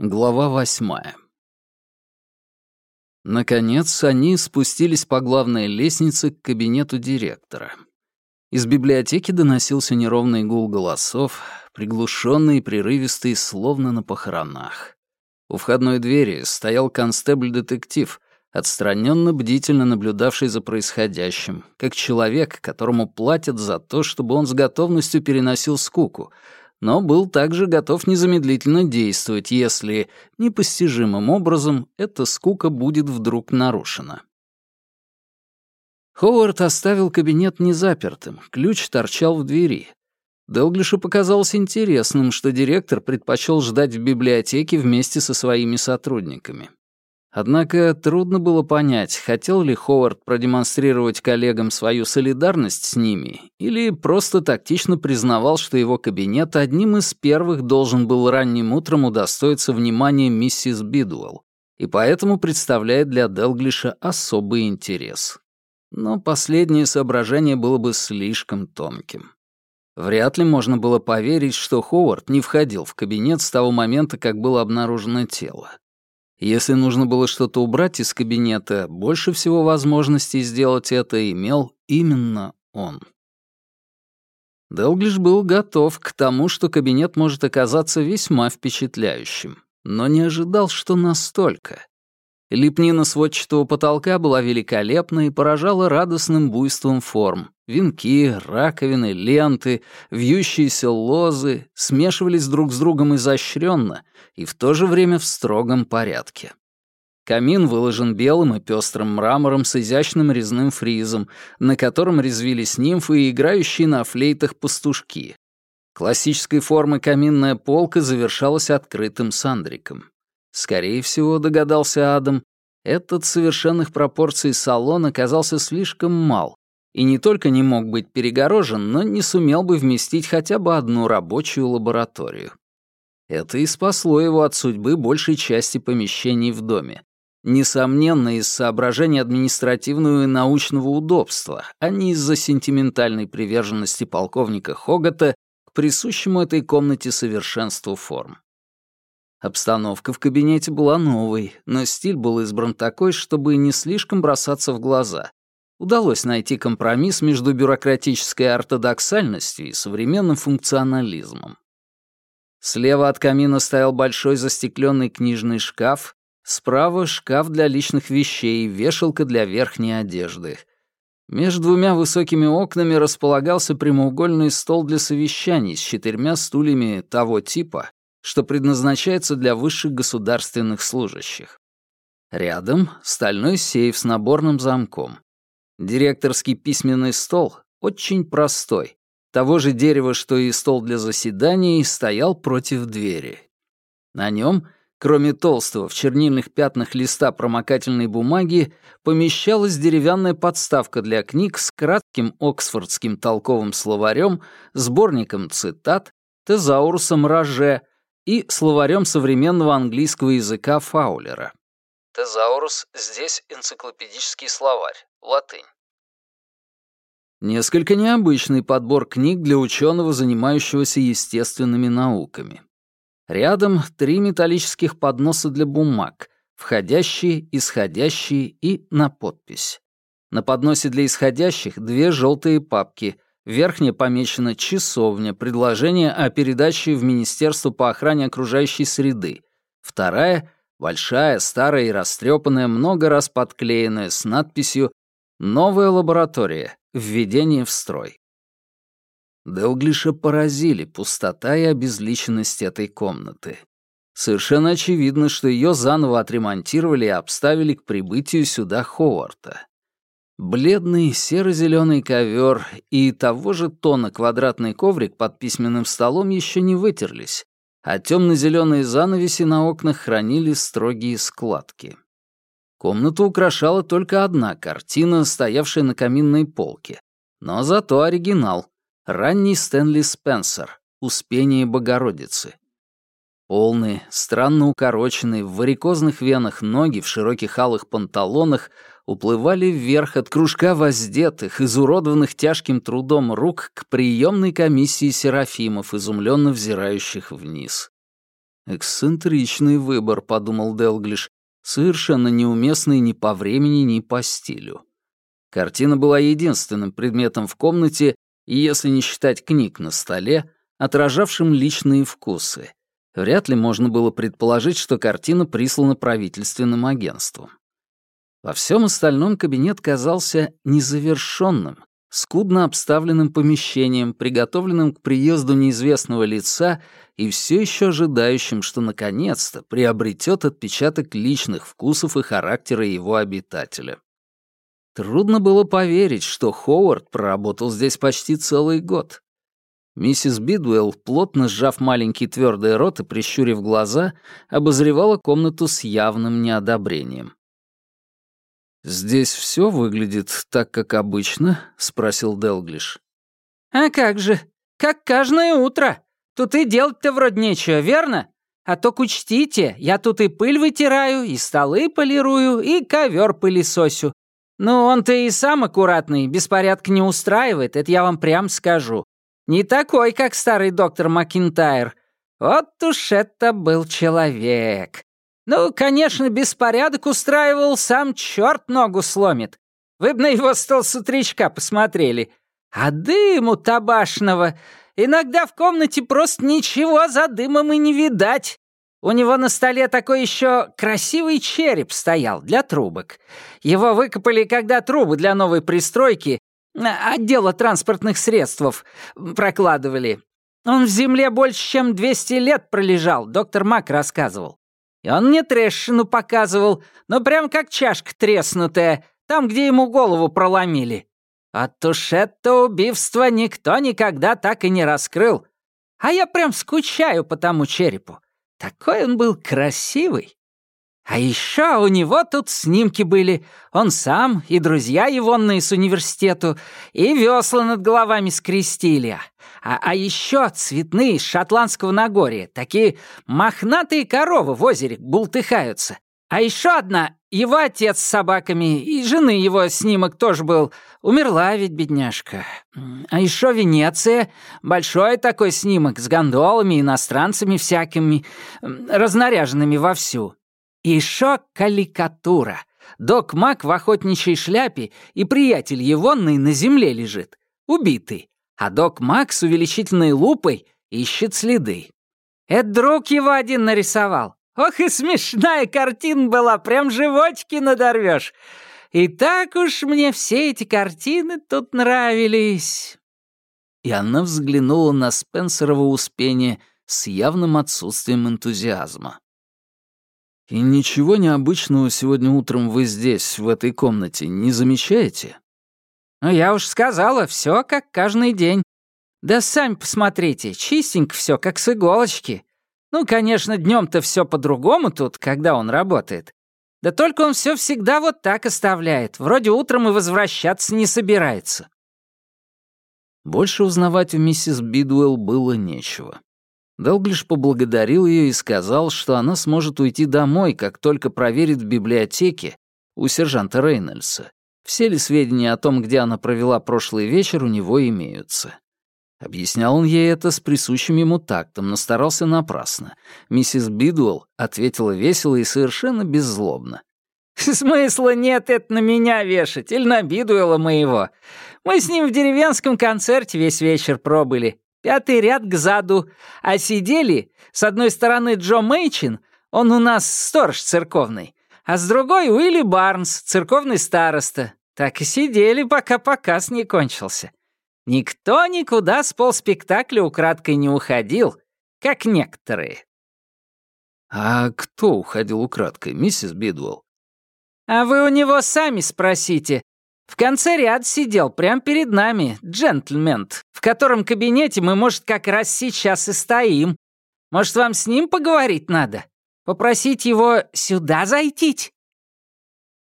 Глава восьмая. Наконец, они спустились по главной лестнице к кабинету директора. Из библиотеки доносился неровный гул голосов, приглушенный и прерывистый, словно на похоронах. У входной двери стоял констебль-детектив, отстраненно бдительно наблюдавший за происходящим, как человек, которому платят за то, чтобы он с готовностью переносил скуку — но был также готов незамедлительно действовать, если непостижимым образом эта скука будет вдруг нарушена. Ховард оставил кабинет незапертым, ключ торчал в двери. Делглишу показалось интересным, что директор предпочел ждать в библиотеке вместе со своими сотрудниками. Однако трудно было понять, хотел ли Ховард продемонстрировать коллегам свою солидарность с ними или просто тактично признавал, что его кабинет одним из первых должен был ранним утром удостоиться внимания миссис Бидуэлл и поэтому представляет для Делглиша особый интерес. Но последнее соображение было бы слишком тонким. Вряд ли можно было поверить, что Ховард не входил в кабинет с того момента, как было обнаружено тело. Если нужно было что-то убрать из кабинета, больше всего возможностей сделать это имел именно он. Делглиш был готов к тому, что кабинет может оказаться весьма впечатляющим, но не ожидал, что настолько. Лепнина сводчатого потолка была великолепна и поражала радостным буйством форм. Венки, раковины, ленты, вьющиеся лозы смешивались друг с другом изощренно и в то же время в строгом порядке. Камин выложен белым и пестрым мрамором с изящным резным фризом, на котором резвились нимфы и играющие на флейтах пастушки. Классической формы каминная полка завершалась открытым сандриком. Скорее всего, догадался Адам, этот совершенных пропорций салон оказался слишком мал и не только не мог быть перегорожен, но не сумел бы вместить хотя бы одну рабочую лабораторию. Это и спасло его от судьбы большей части помещений в доме. Несомненно, из соображений административного и научного удобства, а не из-за сентиментальной приверженности полковника Хогата к присущему этой комнате совершенству форм. Обстановка в кабинете была новой, но стиль был избран такой, чтобы не слишком бросаться в глаза. Удалось найти компромисс между бюрократической ортодоксальностью и современным функционализмом. Слева от камина стоял большой застекленный книжный шкаф, справа — шкаф для личных вещей, вешалка для верхней одежды. Между двумя высокими окнами располагался прямоугольный стол для совещаний с четырьмя стульями того типа, что предназначается для высших государственных служащих. Рядом стальной сейф с наборным замком. Директорский письменный стол очень простой. Того же дерева, что и стол для заседаний, стоял против двери. На нем, кроме толстого в чернильных пятнах листа промокательной бумаги, помещалась деревянная подставка для книг с кратким оксфордским толковым словарем, сборником цитат, тезаурусом Роже, и словарем современного английского языка Фаулера. Тезаурус здесь энциклопедический словарь, латынь. Несколько необычный подбор книг для ученого, занимающегося естественными науками. Рядом три металлических подноса для бумаг, входящие, исходящие и на подпись. На подносе для исходящих две желтые папки — Верхняя помечена «Часовня», предложение о передаче в Министерство по охране окружающей среды. Вторая — большая, старая и растрепанная, много раз подклеенная с надписью «Новая лаборатория. Введение в строй». Делглиша поразили пустота и обезличенность этой комнаты. Совершенно очевидно, что ее заново отремонтировали и обставили к прибытию сюда Ховарта. Бледный серо-зеленый ковер и того же тона квадратный коврик под письменным столом еще не вытерлись, а темно-зеленые занавеси на окнах хранили строгие складки. Комнату украшала только одна картина, стоявшая на каминной полке, но зато оригинал — ранний Стэнли Спенсер «Успение Богородицы». Полные, странно укороченные, в варикозных венах ноги в широких алых панталонах уплывали вверх от кружка воздетых, изуродованных тяжким трудом рук к приемной комиссии серафимов, изумленно взирающих вниз. «Эксцентричный выбор», — подумал Делглиш, совершенно неуместный ни по времени, ни по стилю. Картина была единственным предметом в комнате, если не считать книг на столе, отражавшим личные вкусы. Вряд ли можно было предположить, что картина прислана правительственным агентством. Во всем остальном кабинет казался незавершенным, скудно обставленным помещением, приготовленным к приезду неизвестного лица и все еще ожидающим, что наконец-то приобретет отпечаток личных вкусов и характера его обитателя. Трудно было поверить, что Ховард проработал здесь почти целый год. Миссис Бидуэлл, плотно сжав маленький твердый рот и прищурив глаза, обозревала комнату с явным неодобрением. «Здесь все выглядит так, как обычно?» — спросил Делглиш. «А как же? Как каждое утро. Тут и делать-то вроде нечего, верно? А то учтите, я тут и пыль вытираю, и столы полирую, и ковер пылесосю. Ну, он-то и сам аккуратный, беспорядка не устраивает, это я вам прям скажу. Не такой, как старый доктор Макинтайр. Вот уж это был человек. Ну, конечно, беспорядок устраивал, сам черт ногу сломит. Вы бы на его стол с утречка посмотрели. А дыму табашного иногда в комнате просто ничего за дымом и не видать. У него на столе такой еще красивый череп стоял для трубок. Его выкопали, когда трубы для новой пристройки отдела транспортных средств прокладывали. Он в земле больше, чем 200 лет пролежал, доктор Мак рассказывал. И он мне трещину показывал, ну прям как чашка треснутая, там, где ему голову проломили. От уж это убийство никто никогда так и не раскрыл. А я прям скучаю по тому черепу. Такой он был красивый. А еще у него тут снимки были. Он сам и друзья егонные с университету, и весла над головами скрестили. А, а еще цветные из шотландского Нагорья. Такие мохнатые коровы в озере бултыхаются. А еще одна — его отец с собаками, и жены его снимок тоже был. Умерла ведь бедняжка. А еще Венеция. Большой такой снимок с гондолами, иностранцами всякими, разнаряженными вовсю. Еще карикатура. Док Мак в охотничьей шляпе и приятель Егонный на земле лежит, убитый. А док Мак с увеличительной лупой ищет следы. Это друг его один нарисовал. Ох и смешная картина была, прям животики надорвешь. И так уж мне все эти картины тут нравились. И она взглянула на Спенсерово успение с явным отсутствием энтузиазма. «И ничего необычного сегодня утром вы здесь, в этой комнате, не замечаете?» «Ну, я уж сказала, все как каждый день. Да сами посмотрите, чистенько все, как с иголочки. Ну, конечно, днем то все по-другому тут, когда он работает. Да только он все всегда вот так оставляет. Вроде утром и возвращаться не собирается». Больше узнавать у миссис Бидуэлл было нечего. Делглиш поблагодарил ее и сказал, что она сможет уйти домой, как только проверит в библиотеке у сержанта Рейнольдса, все ли сведения о том, где она провела прошлый вечер, у него имеются. Объяснял он ей это с присущим ему тактом, но старался напрасно. Миссис Бидуэлл ответила весело и совершенно беззлобно. «Смысла нет это на меня вешать или на Бидуэлла моего. Мы с ним в деревенском концерте весь вечер пробыли. Пятый ряд к заду. А сидели, с одной стороны Джо Мейчин, он у нас сторож церковный, а с другой Уилли Барнс, церковный староста. Так и сидели, пока показ не кончился. Никто никуда с полспектакля украдкой не уходил, как некоторые. «А кто уходил украдкой, миссис Бидуэлл?» «А вы у него сами спросите. В конце ряд сидел, прямо перед нами, джентльмен, в котором кабинете мы, может, как раз сейчас и стоим. Может, вам с ним поговорить надо? Попросить его сюда зайти?»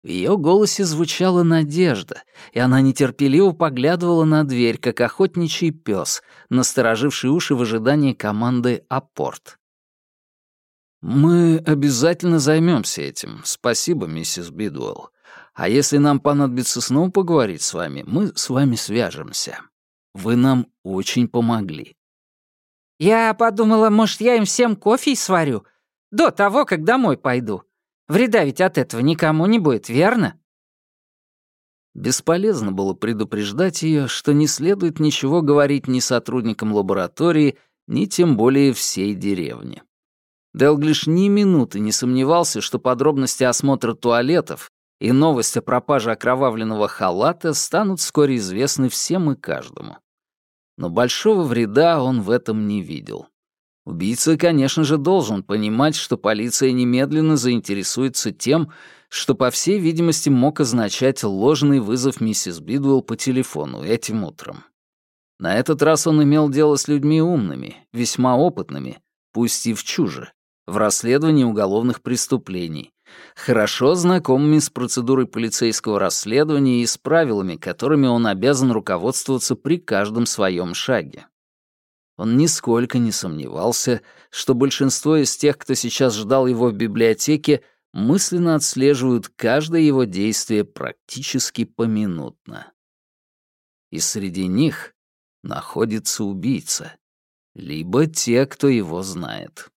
В ее голосе звучала надежда, и она нетерпеливо поглядывала на дверь, как охотничий пес, настороживший уши в ожидании команды «Апорт». «Мы обязательно займемся этим. Спасибо, миссис Бидуэлл. А если нам понадобится снова поговорить с вами, мы с вами свяжемся. Вы нам очень помогли. Я подумала, может, я им всем кофе сварю? До того, как домой пойду. Вреда ведь от этого никому не будет, верно?» Бесполезно было предупреждать ее, что не следует ничего говорить ни сотрудникам лаборатории, ни тем более всей деревне. Делглиш ни минуты не сомневался, что подробности осмотра туалетов и новость о пропаже окровавленного халата станут вскоре известны всем и каждому. Но большого вреда он в этом не видел. Убийца, конечно же, должен понимать, что полиция немедленно заинтересуется тем, что, по всей видимости, мог означать ложный вызов миссис Бидуэлл по телефону этим утром. На этот раз он имел дело с людьми умными, весьма опытными, пусть и в чуже, в расследовании уголовных преступлений, хорошо знакомыми с процедурой полицейского расследования и с правилами, которыми он обязан руководствоваться при каждом своем шаге. Он нисколько не сомневался, что большинство из тех, кто сейчас ждал его в библиотеке, мысленно отслеживают каждое его действие практически поминутно. И среди них находится убийца, либо те, кто его знает.